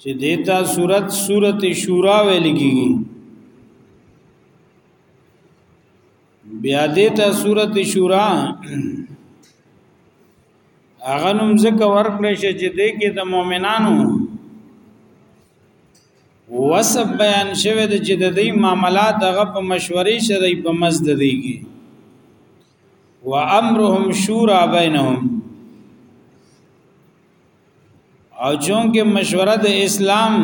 چې دیتا صورت صورت شورا ویل کیږي بیا دیتا صورت شورا هغه نوم ځکه ورکړی شي چې دې کې د مؤمنانو وسب بیان شوه د چې د دې معاملات هغه په مشورې شرعي په مزد دیږي وامرهم شورا بینهم او چون کې مشوره د اسلام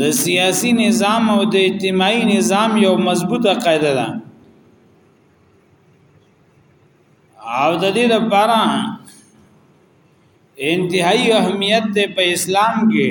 د سیاسی نظام او د اجتماعي نظام یو مضبوطه قاعده ده او د دې لپاره انتهایی اهمیت ته په اسلام کې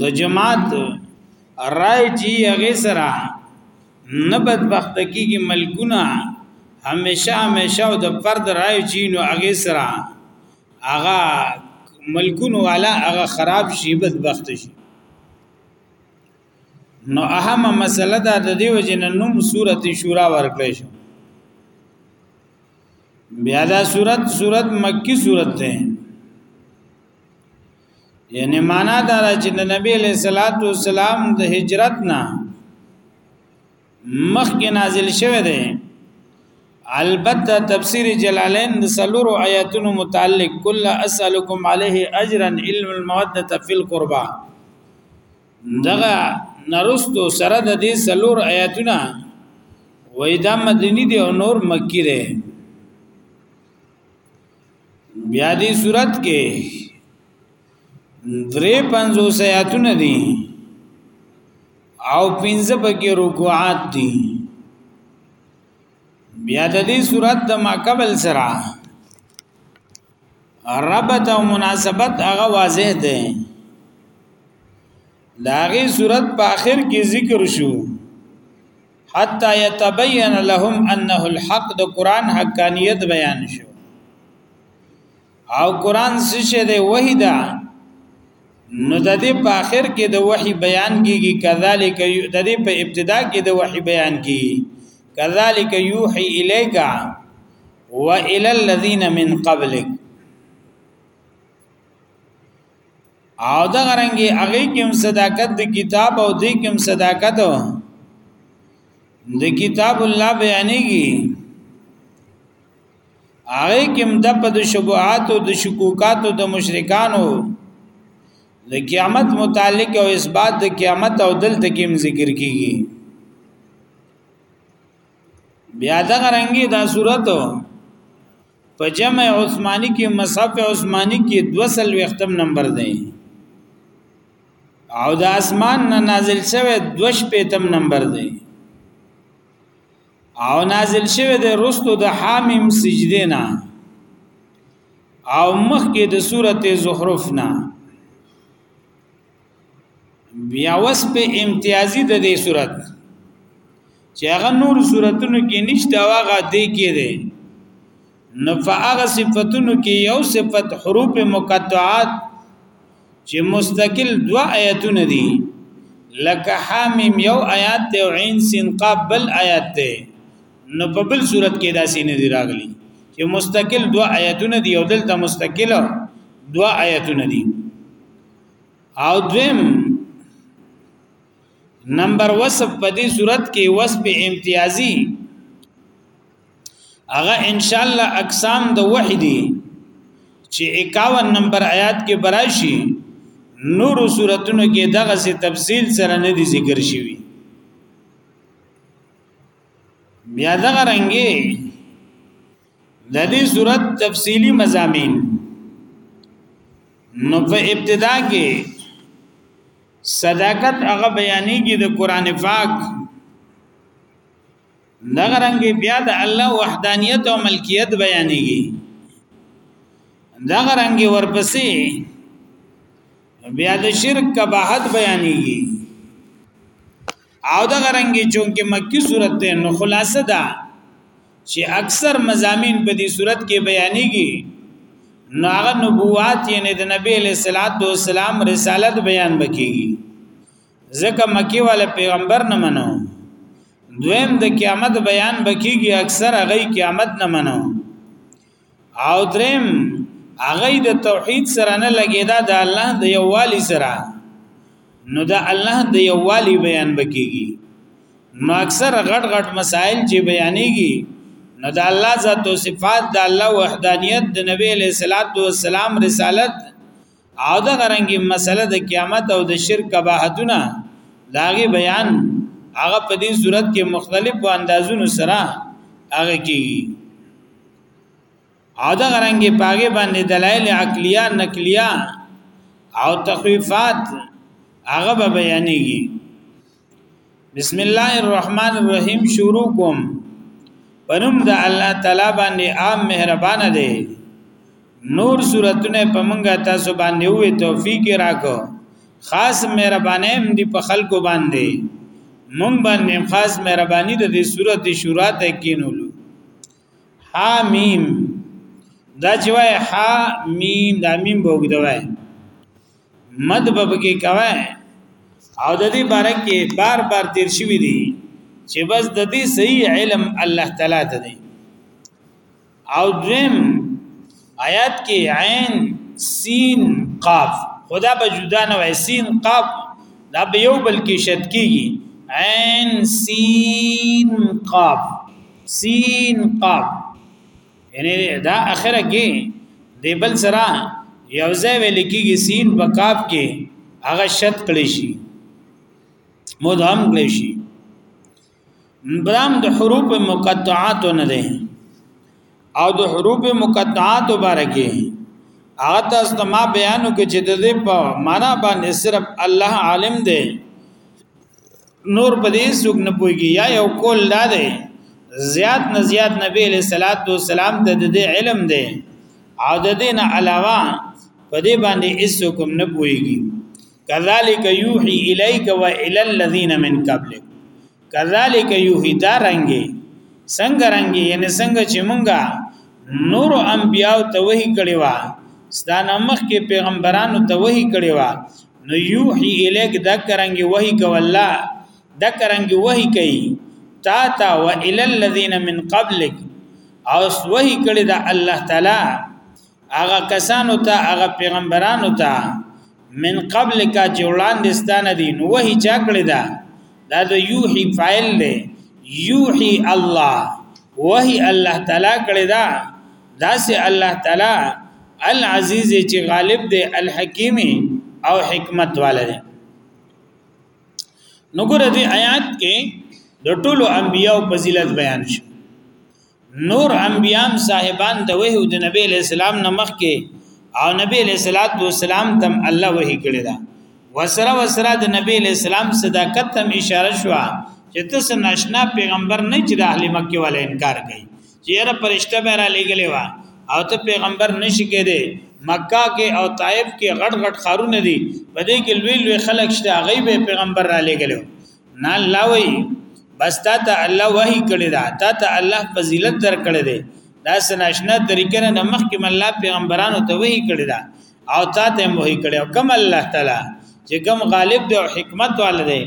د جماعت رای چې هغه سره نه بدبخت کیږي ملکونه همیشه همیشه او د فرد رای چې نو هغه سره هغه ملکونه والا هغه خراب شي بدبخت شي نو اهمه مسله دا د دیو جننوم صورت شورا ورکړې شو بیا دا صورت صورت مکی صورت ده یعنی معنا دا چې د نبی له صلوات و سلام د هجرت نه مخکې نازل شوه دی البته تفسیر جلالین د سلورو آیاتونو متعلق کل اسالکم علیه اجرا علم الموده فی القربا دغه نرستو سره د دې سلور آیاتونه وېدا مدنی دی او نور مکی دی بیا دې صورت کې درې پنځو سیاتونه دي او پنځه پکې رکوعات دي بیا د دې صورت د ما قبل سره ربط او مناسبت هغه واضح ده داغي صورت په آخر کې ذکر شو حتا يتبين لهم انه الحق د قران حقانيت بیان شو او قران څه دی وحی ده نو د دې په اخر کې د وحی بیان کیږي کذالک د دې په ابتدا کې د وحی بیان کیږي کذالک یوحی الیک و الی الذین من قبلک او دا رنګي هغه کوم صداقت د کتاب او د کوم صداقت د کتاب الله بیانېږي هغه کوم د په د شبهات او د شکوکات او د مشرکانو د قیامت متعلق او اثبات د قیامت او دلته کوم ذکر کیږي بیا دا رنګي دا صورت په جمع عثماني کې مصحف عثماني کې 200 نمبر دی او د اسمان نه نازل شوی 25 نمبر دی او نازل شوی د رستو د حامیم سجده نه او مخکې د سورته زخرف نه بیا وس په امتیازي د دې صورت چې هغه نور صورتونو کې نشته واغه دې کې دي نو فهغه صفاتونو کې یو صفت حروف مقطعات چې مستقل دوا آیتونه دي لکه حامیم یو آیات ته او عین سین قاب بل آیات ته نو په بل صورت کې داسې نه دی راغلی چې مستقل دوا آیتونه دي او دلته مستقل دوا آیتونه دي او دویم نمبر وصف په دې صورت کې وصف امتیازي هغه ان شاء الله اقسام د وحی دي چې 51 نمبر آیات کې براشي نور صورتونو کې دغه سي تفصیل سره نه دي ذکر شوی بیا دغه رنګي د دې صورت تفصیلی مزامین نو په ابتدا کې صداقت هغه بیانېږي د قران پاک دغه رنګ بیا د الله وحدانیت او ملکیت بیانېږي دغه رنګ ورپسې بیا د شرک کباحت بیانېږي او دا غرنګي چونکه مکی صورت ده نو خلاصه ده چې اکثر مزامین په دې صورت کې بیانېږي نو هغه نبوات یعنی د نبی له صلوات و سلام رسالت بیان بکیږي ځکه مکی والے پیغمبر نه منو دویم د قیامت بیان بکیږي اکثر هغه قیامت نه منو او دریم هغه د توحید سره نه لګیدا د الله د یووالي سره نو د الله د یووالي بیان بکیږي نو اکثر غټ غټ مسائل چې بیانېږي نو د الله ذات او صفات د الله وحدانیت د نبی له صلوات و سلام رسالت او دا غرنګي مسله د قیامت او د شرک کباحتونه داغي بیان هغه په دې صورت کې مختلفو اندازونو سره هغه کیږي او دا غرنګي پاګه باندې دلایل عقلیه نقلیه او تخویفات هغه به بیانېږي بسم الله الرحمن الرحیم شروع کوم پنوم د الله تعالی باندې عام مهربان دی نور سورتونه په منګه تاسو باندې وې توفیق راکو خاص مهربانه هم دی په خلکو باندې مونږ باندې خاص مهرباني د دې سورته شورا ته کینولو حامیم دا چې وای حامیم دا میم بوګدوای مد به پکې کوي او د دې باره کې بار بار تیر شوی دی چې بس د دې صحیح علم الله تعالی ته دی او دویم آیات کې عین سین قاف خدا به جدا نه وای سین قاف دا به یو بل کې شت کیږي عین سین قاف سین قاف یعنی دا اخره کې دی بل سره یو ځای ویل کېږي سین په کاف کې هغه شت کړی شي مدغم کړی شي برام د حروف مقطعات نه ده او د حروف مقطعات مبارکه هغه تاسو ته ما بیانو کې چې د دې په معنا باندې صرف الله عالم دی نور په دې څوک نه پويږي یا یو کول دا دی زیات نه زیات نبی علیہ الصلات والسلام ته د علم دی او د دین علاوه په دې باندې هیڅوک نه پويږي کذالک یوحی الیک و الی الذین من قبلک کذالک یوحی دا رنگي څنګه رنگي یعنی څنګه چې مونږه نور انبیاء ته وਹੀ کړی و ستانه مخ کې پیغمبرانو ته وਹੀ کړی و نو یوحی الیک دکرنګ وحی کو الله دکرنګ وحی کوي تا تا و ال الذین من قبلک او وحی کړي د الله تعالی هغه کسانو ته هغه پیغمبرانو ته من قبل کا چې وړاندې ستانه دي نو وحی چا کړی دا دا د یوحی فاعل دی یوحی الله وحی الله تعالی کړی دا داسې الله تعالی العزیز چې غالب دی الحکیم او حکمت والا دی نو ګور دې آیات کې د ټولو انبیانو فضیلت بیان شو نور انبیان صاحبان د وحی او د نبی له سلام نمخ کې او نبی له صلوات و سلام تم الله وحی کړی دا وسره وسره د نبی له سلام صداقت تم اشاره شو چې تاسو ناشنا پیغمبر نه چې د اهل مکه ولا انکار کوي چیرې پرشته به را لګلې وا او ته پیغمبر نشي کېده مکه کې او طائف کې غټ غټ خارونه دي په دې کې لوی لوی خلک شته هغه به پیغمبر را لګلو نه الله وی بس تا ته الله وحی کړی دا تا ته الله فضیلت در کړی دی دا سناشنا طریقې نه مخکې الله پیغمبرانو ته وحی کړی دا او تا ته موهی کړي او کم الله تعالی چې کم غالب دی او حکمت والده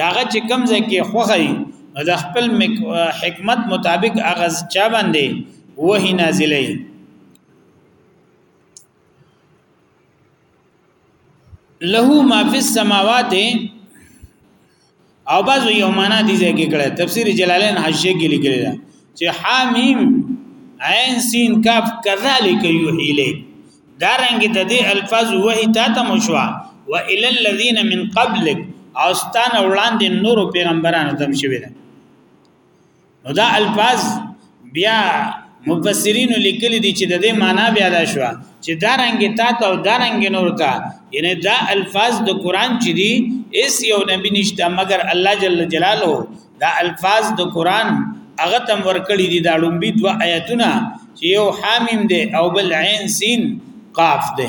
داغه چې کم ځکه خوخی نو د خپل حکمت مطابق اغاز چا باندې وਹੀ نازلې له ما فی السماوات او بعض یو معنا دي ځکه کړه تفسیر جلالین حاشیه کې لیکل دا چې حامیم عین سین کاف کذالک یحیی لیک دارنګ د دې الفاظ وحی تا ته مشوا و الی الذین من قبلک او ستان وړاندې نور پیغمبرانو تم شوی ده نو دا الفاظ بیا مفسرین لیکلي دي چې د دې معنی بیا دا شو چې دا رنګ تا ته او دا رنګ نور ته یعنی دا الفاظ د قران چې دي اس یو نبی نشته مګر الله جل جلاله دا الفاظ د قران هغه تم ورکړي دي دا لومبي دوا آیتونه چې یو حامیم دی او بل عین سین قاف دی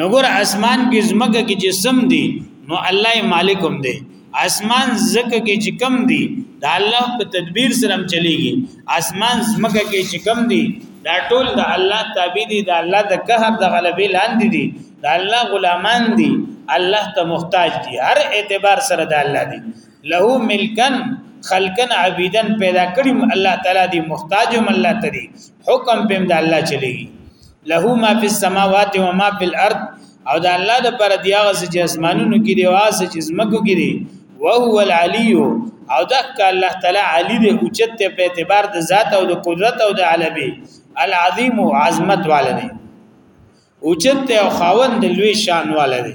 نو ګور اسمان کې زمکه کې جسم دی نو الله مالک هم دی اسمان زکه کې چې کم دی دا الله په تدبیر سره هم چلیږي اسمان زمکه کې چې کم دی دا ټول د الله تابع دي د الله د قهر د غلبې لاندې دي د الله غلامان دي الله ته محتاج دي هر اعتبار سره د الله دي له ملکن خلقن عبیدن پیدا کړم الله تعالی دی محتاج هم الله تری حکم پم د الله چلیږي له ما فی السماوات و ما فی الارض او د الله د پر دی هغه چې اسمانونو کې دی او هغه چې زمکو کې دی او هو العلی او دک الله تعالی علی دی او چت په اعتبار د ذات او د قدرت او د علبی العظیم عظمت والده او چت او خاوند لوی شان والده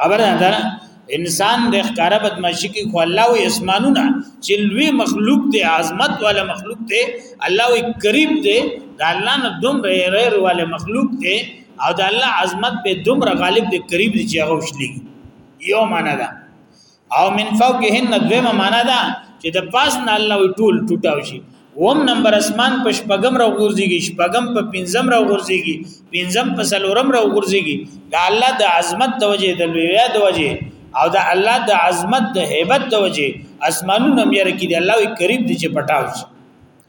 خبره ده انسان د ښکارا بدمعشي کې خو الله او اسمانونه چې لوی مخلوق دی عظمت والا مخلوق دی الله او کریم دی د الله نه دوم ریر والا مخلوق دی او د الله عظمت په دوم غالب دی کریم دی چې هغه وشلي یو معنا ده او من فوقهن دویمه معنا ده چې د پاس نه الله ټول ټوټاو شي وم نمبر اسمان په شپږم را غورځيږي شپږم په پنځم را غورځيږي پنځم په سلورم را غورځيږي دا الله د عظمت د وجه د لویا د وجه او دا الله د عظمت د hebat د وجه اسمانونو مې رکی دی الله کریم دي چې پټاو شي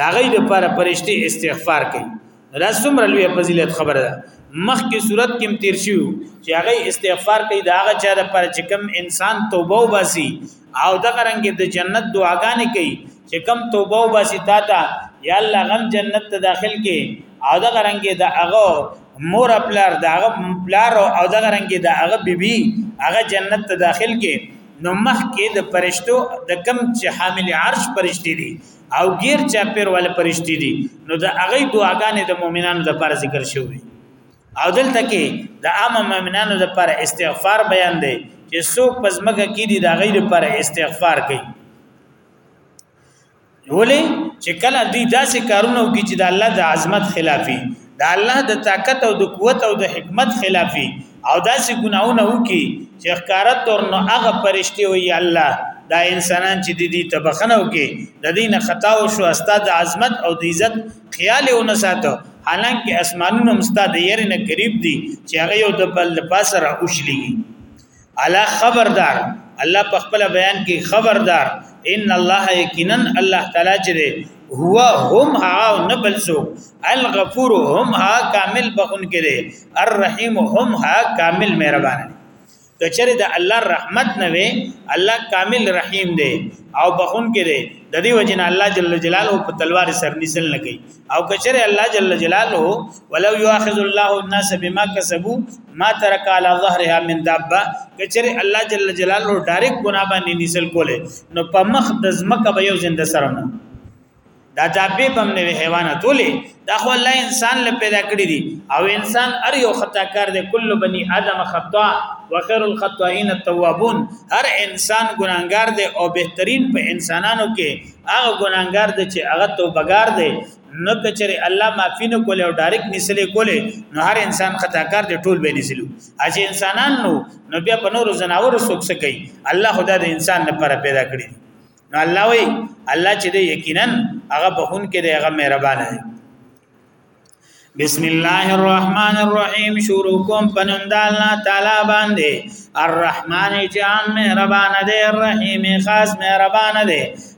دا غي د پر پرشتي استغفار کوي دا څومره لوی فضیلت خبره ده مخکې صورت کې تیر شو چې هغه استغفار کوي دا هغه چا د پر چې کم انسان توبه وباسي او د غرنګ د جنت دعاګانې کوي چې کم توبه وباسي تا ته یا الله غم جنت ته داخل کې او د غرنګ د هغه مور خپلار د هغه خپلار او د غرنګ د هغه بیبي هغه جنت ته داخل کې نو مخ کې د پرشتو د کم چې حامل عرش پرشتي دي او غیر چاپیر ول پرشتي دي نو د هغه دعاګانې د مؤمنانو لپاره ذکر شوی او دلته کې د عام مؤمنانو لپاره استغفار بیان دی چې څوک پس مګه کې دي د غیر لپاره استغفار کوي ولې چې کله دوی داسې کارونه وکړي چې د الله د عظمت خلافي د الله د طاقت او د قوت او د حکمت خلافي او داسې ګناونه وکي چې ښکارت تور نو هغه پرشته وي الله دا انسانان چې دي دي تبخنو کې د دین خطا او شو استاد عظمت او د عزت خیال او نه ساتو حالانکه اسمانونه مستاد یې نه قریب دي چې هغه یو د بل پاسه را اوښلي الا خبردار الله په خپل بیان کې خبردار ان الله یقینا الله تعالی چې هو هم هغه او نه بل څوک الغفور هم هغه کامل بخون کړي الرحیم هم هغه کامل مهربان دی کچره د الله رحمت نه وي الله کامل رحیم دی او بخون کې دی د دې وجنه الله جل جلاله په تلوار سر نسل نه کوي او کچره الله جل جلاله ولو یاخذ الله الناس بما کسبوا ما ترک علی ظهرها من دابه کچره الله جل جلاله ډایرک ګنا باندې نزل کوله نو په مخ د زمکه به یو زنده سره نه دا دابه بم نه حیوانات ولې دا خو الله انسان له پیدا کړی دي او انسان ار یو خطا کار دی کل بنی آدم خطا وخير الخطائین التوابون هر انسان ګناګار دی او بهترین په انسانانو کې هغه ګناګار دی چې هغه توبګار دی نو کچره الله معافی نه کوله او ډایرک نسلی کوله نو هر انسان خطا کار دی ټول به نسلو اجه انسانان نو نو بیا په نور زناور سوک سکی الله خدا د انسان لپاره پیدا کړی نو الله وی الله چې دی یقینا هغه بهون کې دی هغه مهربان دی بسم الله الرحمن الرحیم شروع کوم پنوم د الله تعالی باندې الرحمن جام مهربان دی الرحیم خاص مهربان دی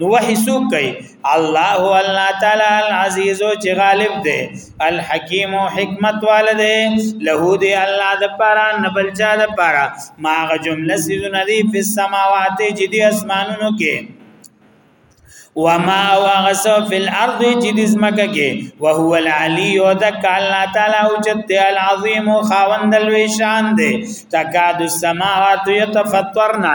نو وحی سو کوي الله الله تعالی العزیز چې غالب دی الحکیم او حکمت والده له دی الله د پاره نبل چا د پاره ماغه جمله سيزونه دی په سماوات چې دی اسمانونو کې وما وغسو فی الارض چې د زمکه کې او هو العلی او دک الله تعالی او جت العظیم خوند الوشان دی تکاد السماوات یتفطرنا